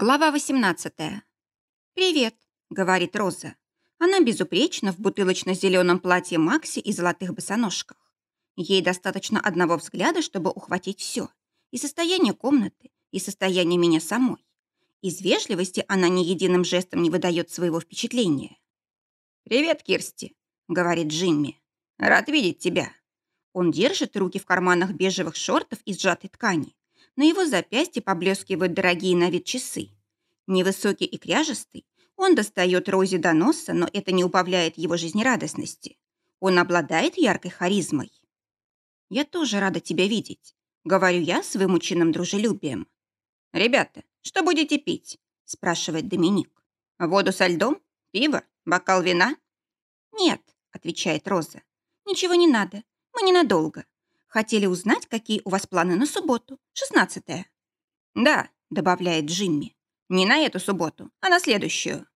Глава 18. «Привет», — говорит Роза. Она безупречна в бутылочно-зеленом платье Макси и золотых босоножках. Ей достаточно одного взгляда, чтобы ухватить все. И состояние комнаты, и состояние меня самой. Из вежливости она ни единым жестом не выдает своего впечатления. «Привет, Кирсти», — говорит Джимми. «Рад видеть тебя». Он держит руки в карманах бежевых шортов из сжатой ткани на его запястье поблескивают дорогие на вид часы. Невысокий и кряжестый, он достает Розе до носа, но это не убавляет его жизнерадостности. Он обладает яркой харизмой. «Я тоже рада тебя видеть», — говорю я с вымученным дружелюбием. «Ребята, что будете пить?» — спрашивает Доминик. «Воду со льдом? Пиво? Бокал вина?» «Нет», — отвечает Роза. «Ничего не надо. Мы ненадолго. Хотели узнать, какие у вас планы на субботу, 16-е. Да, добавляет Джимми. Не на эту субботу, а на следующую.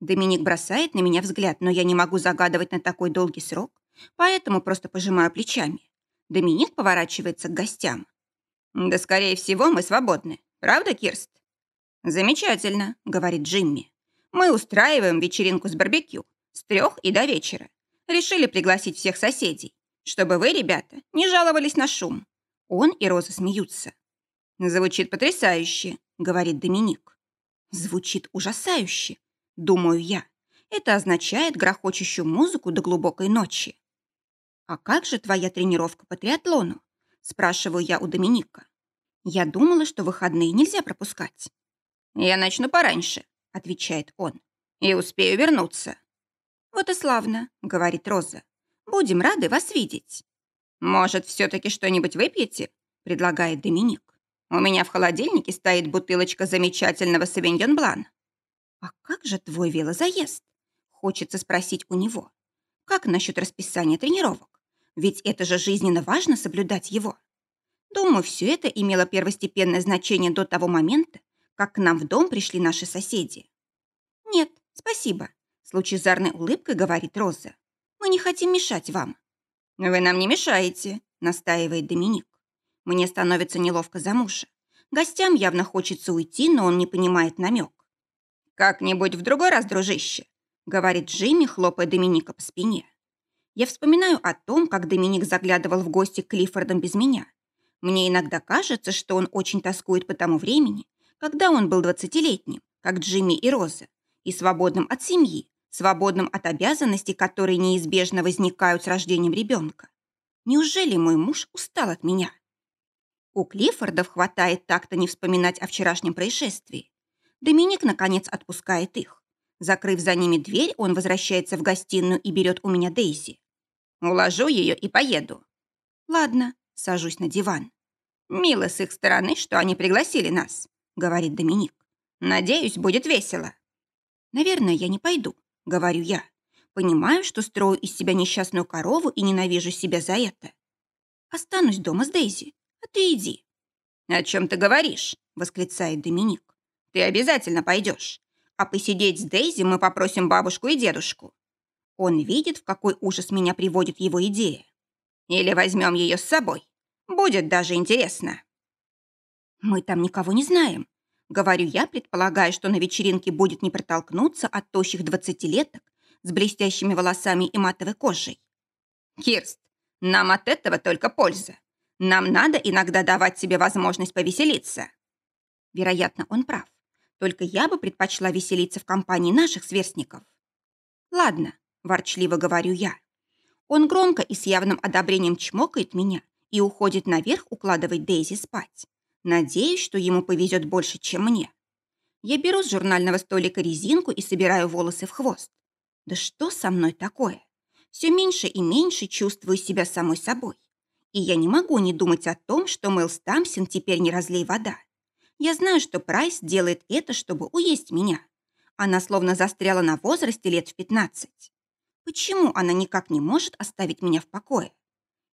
Доминик бросает на меня взгляд, но я не могу загадывать на такой долгий срок, поэтому просто пожимаю плечами. Доминик поворачивается к гостям. «Да, скорее всего, мы свободны. Правда, Кирст?» «Замечательно», — говорит Джимми. «Мы устраиваем вечеринку с барбекю с трех и до вечера. Решили пригласить всех соседей чтобы вы, ребята, не жаловались на шум. Он и Роза смеются. Звучит потрясающе, говорит Доминик. Звучит ужасающе, думаю я. Это означает грохочущую музыку до глубокой ночи. А как же твоя тренировка по триатлону? Спрашиваю я у Доминика. Я думала, что выходные нельзя пропускать. Я начну пораньше, отвечает он, и успею вернуться. Вот и славно, говорит Роза. Будем рады вас видеть. Может, все-таки что-нибудь выпьете? Предлагает Доминик. У меня в холодильнике стоит бутылочка замечательного савиньон блан. А как же твой велозаезд? Хочется спросить у него. Как насчет расписания тренировок? Ведь это же жизненно важно соблюдать его. Думаю, все это имело первостепенное значение до того момента, как к нам в дом пришли наши соседи. «Нет, спасибо», — с лучезарной улыбкой говорит Роза. Мы не хотим мешать вам». «Вы нам не мешаете», — настаивает Доминик. Мне становится неловко за мужа. Гостям явно хочется уйти, но он не понимает намек. «Как-нибудь в другой раз, дружище», — говорит Джимми, хлопая Доминика по спине. Я вспоминаю о том, как Доминик заглядывал в гости к Клиффордам без меня. Мне иногда кажется, что он очень тоскует по тому времени, когда он был двадцатилетним, как Джимми и Роза, и свободным от семьи, свободным от обязанностей, которые неизбежно возникают с рождением ребенка. Неужели мой муж устал от меня? У Клиффордов хватает так-то не вспоминать о вчерашнем происшествии. Доминик, наконец, отпускает их. Закрыв за ними дверь, он возвращается в гостиную и берет у меня Дейзи. Уложу ее и поеду. Ладно, сажусь на диван. Мило с их стороны, что они пригласили нас, говорит Доминик. Надеюсь, будет весело. Наверное, я не пойду, — говорю я. Понимаю, что строю из себя несчастную корову и ненавижу себя за это. Останусь дома с Дейзи, а ты иди. «О чем ты говоришь?» — восклицает Доминик. «Ты обязательно пойдешь. А посидеть с Дейзи мы попросим бабушку и дедушку». Он видит, в какой ужас меня приводит его идея. Или возьмем ее с собой. Будет даже интересно. Мы там никого не знаем. Говорю я, предполагая, что на вечеринке будет не протолкнуться от тощих двадцатилеток с блестящими волосами и матовой кожей. Кирст, нам от этого только польза. Нам надо иногда давать себе возможность повеселиться. Вероятно, он прав. Только я бы предпочла веселиться в компании наших сверстников. Ладно, ворчливо говорю я. Он громко и с явным одобрением чмокает меня и уходит наверх укладывать Дейзи спать. Надеюсь, что ему повезет больше, чем мне. Я беру с журнального столика резинку и собираю волосы в хвост. Да что со мной такое? Все меньше и меньше чувствую себя самой собой. И я не могу не думать о том, что Мэл Стамсин теперь не разлей вода. Я знаю, что Прайс делает это, чтобы уесть меня. Она словно застряла на возрасте лет в 15. Почему она никак не может оставить меня в покое?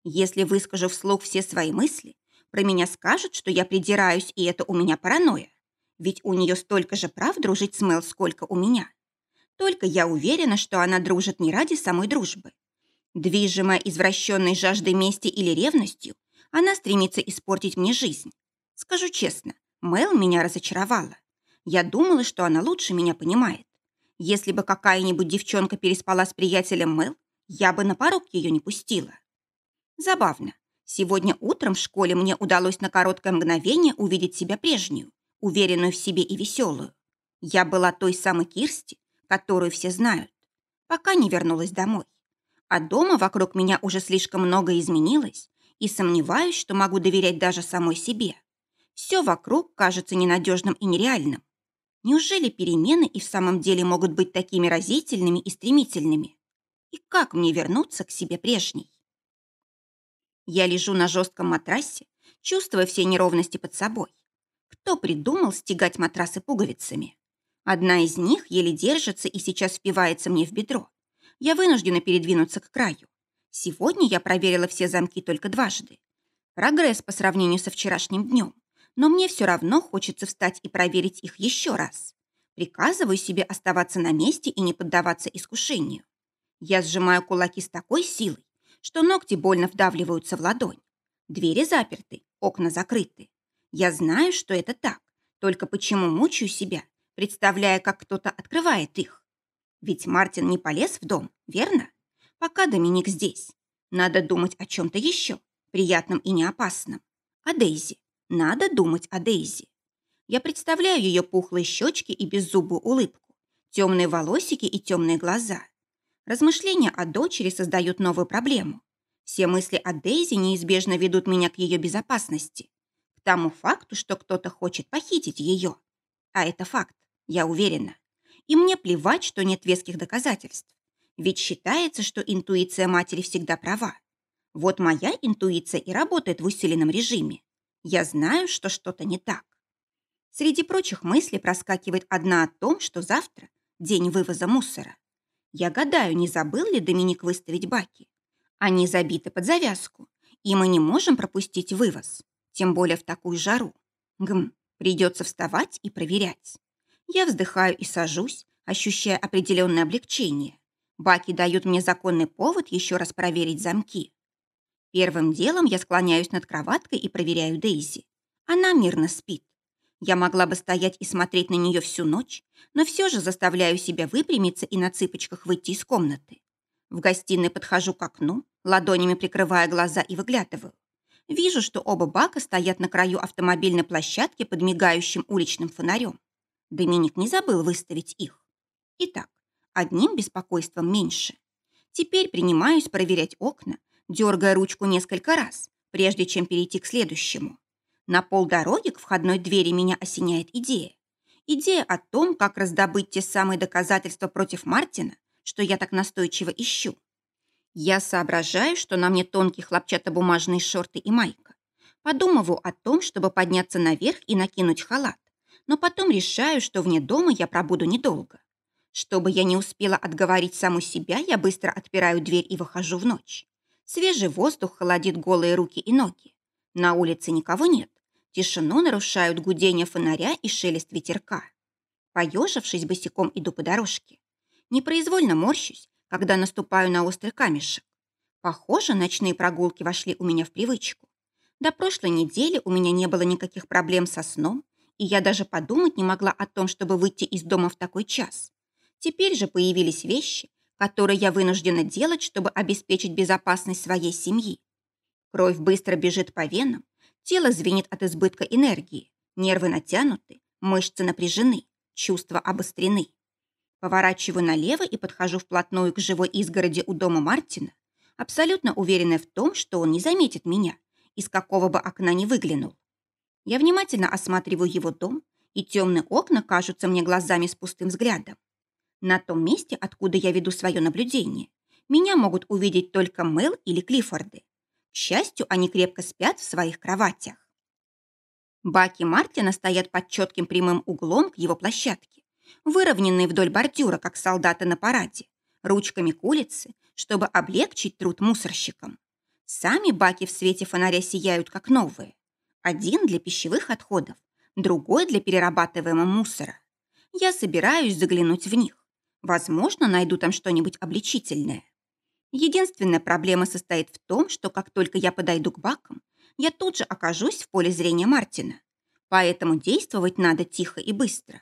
Если выскажу вслух все свои мысли, про меня скажут, что я придираюсь, и это у меня паранойя. Ведь у нее столько же прав дружить с Мел, сколько у меня. Только я уверена, что она дружит не ради самой дружбы. Движимая извращенной жаждой мести или ревностью, она стремится испортить мне жизнь. Скажу честно, Мел меня разочаровала. Я думала, что она лучше меня понимает. Если бы какая-нибудь девчонка переспала с приятелем Мэл, я бы на порог ее не пустила. Забавно. Сегодня утром в школе мне удалось на короткое мгновение увидеть себя прежнюю, уверенную в себе и веселую. Я была той самой Кирсти, которую все знают, пока не вернулась домой. А дома вокруг меня уже слишком много изменилось, и сомневаюсь, что могу доверять даже самой себе. Все вокруг кажется ненадежным и нереальным. Неужели перемены и в самом деле могут быть такими разительными и стремительными? И как мне вернуться к себе прежней? Я лежу на жестком матрасе, чувствуя все неровности под собой. Кто придумал стегать матрасы пуговицами? Одна из них еле держится и сейчас впивается мне в бедро. Я вынуждена передвинуться к краю. Сегодня я проверила все замки только дважды. Прогресс по сравнению со вчерашним днем. Но мне все равно хочется встать и проверить их еще раз. Приказываю себе оставаться на месте и не поддаваться искушению. Я сжимаю кулаки с такой силой, что ногти больно вдавливаются в ладонь. Двери заперты, окна закрыты. Я знаю, что это так, только почему мучаю себя, представляя, как кто-то открывает их. Ведь Мартин не полез в дом, верно? Пока Доминик здесь. Надо думать о чем-то еще, приятном и неопасном. О Дейзи. Надо думать о Дейзи. Я представляю ее пухлые щечки и беззубую улыбку, темные волосики и темные глаза. Размышления о дочери создают новую проблему. Все мысли о Дейзи неизбежно ведут меня к ее безопасности. К тому факту, что кто-то хочет похитить ее. А это факт, я уверена. И мне плевать, что нет веских доказательств. Ведь считается, что интуиция матери всегда права. Вот моя интуиция и работает в усиленном режиме. Я знаю, что что-то не так. Среди прочих мыслей проскакивает одна о том, что завтра день вывоза мусора. Я гадаю, не забыл ли Доминик выставить баки. Они забиты под завязку, и мы не можем пропустить вывоз, тем более в такую жару. Гм, придется вставать и проверять. Я вздыхаю и сажусь, ощущая определенное облегчение. Баки дают мне законный повод еще раз проверить замки. Первым делом я склоняюсь над кроваткой и проверяю Дейзи. Она мирно спит. Я могла бы стоять и смотреть на нее всю ночь, но все же заставляю себя выпрямиться и на цыпочках выйти из комнаты. В гостиной подхожу к окну, ладонями прикрывая глаза и выглядываю. Вижу, что оба бака стоят на краю автомобильной площадки под мигающим уличным фонарем. Доминик не забыл выставить их. Итак, одним беспокойством меньше. Теперь принимаюсь проверять окна, дергая ручку несколько раз, прежде чем перейти к следующему. На полдороги к входной двери меня осеняет идея. Идея о том, как раздобыть те самые доказательства против Мартина, что я так настойчиво ищу. Я соображаю, что на мне тонкие хлопчатобумажные шорты и майка. Подумываю о том, чтобы подняться наверх и накинуть халат но потом решаю, что вне дома я пробуду недолго. Чтобы я не успела отговорить саму себя, я быстро отпираю дверь и выхожу в ночь. Свежий воздух холодит голые руки и ноги. На улице никого нет. Тишину нарушают гудение фонаря и шелест ветерка. Поежившись, босиком иду по дорожке. Непроизвольно морщусь, когда наступаю на острый камешек. Похоже, ночные прогулки вошли у меня в привычку. До прошлой недели у меня не было никаких проблем со сном, и я даже подумать не могла о том, чтобы выйти из дома в такой час. Теперь же появились вещи, которые я вынуждена делать, чтобы обеспечить безопасность своей семьи. Кровь быстро бежит по венам, тело звенит от избытка энергии, нервы натянуты, мышцы напряжены, чувства обострены. Поворачиваю налево и подхожу вплотную к живой изгороди у дома Мартина, абсолютно уверенная в том, что он не заметит меня, из какого бы окна не выглянул. Я внимательно осматриваю его дом, и темные окна кажутся мне глазами с пустым взглядом. На том месте, откуда я веду свое наблюдение, меня могут увидеть только Мэл или Клиффорды. Счастью, они крепко спят в своих кроватях. Баки Мартина стоят под четким прямым углом к его площадке, выровненные вдоль бордюра, как солдаты на параде, ручками к улице, чтобы облегчить труд мусорщикам. Сами баки в свете фонаря сияют, как новые. Один для пищевых отходов, другой для перерабатываемого мусора. Я собираюсь заглянуть в них. Возможно, найду там что-нибудь обличительное. Единственная проблема состоит в том, что как только я подойду к бакам, я тут же окажусь в поле зрения Мартина. Поэтому действовать надо тихо и быстро.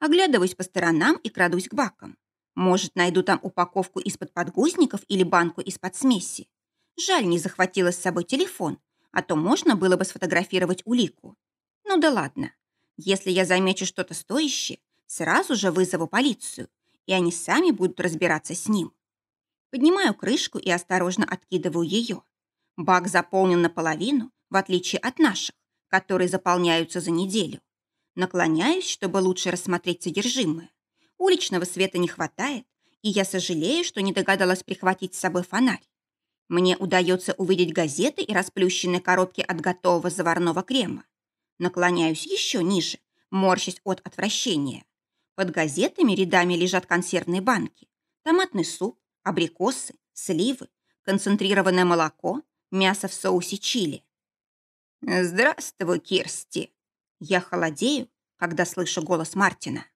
Оглядываюсь по сторонам и крадусь к бакам. Может, найду там упаковку из-под подгузников или банку из-под смеси. Жаль, не захватила с собой телефон, а то можно было бы сфотографировать улику. Ну да ладно. Если я замечу что-то стоящее, сразу же вызову полицию, и они сами будут разбираться с ним. Поднимаю крышку и осторожно откидываю ее. Бак заполнен наполовину, в отличие от наших, которые заполняются за неделю. Наклоняюсь, чтобы лучше рассмотреть содержимое. Уличного света не хватает, и я сожалею, что не догадалась прихватить с собой фонарь. Мне удается увидеть газеты и расплющенные коробки от готового заварного крема. Наклоняюсь еще ниже, морщась от отвращения. Под газетами рядами лежат консервные банки, томатный суп, абрикосы, сливы, концентрированное молоко, мясо в соусе чили. «Здравствуй, Кирсти!» Я холодею, когда слышу голос Мартина.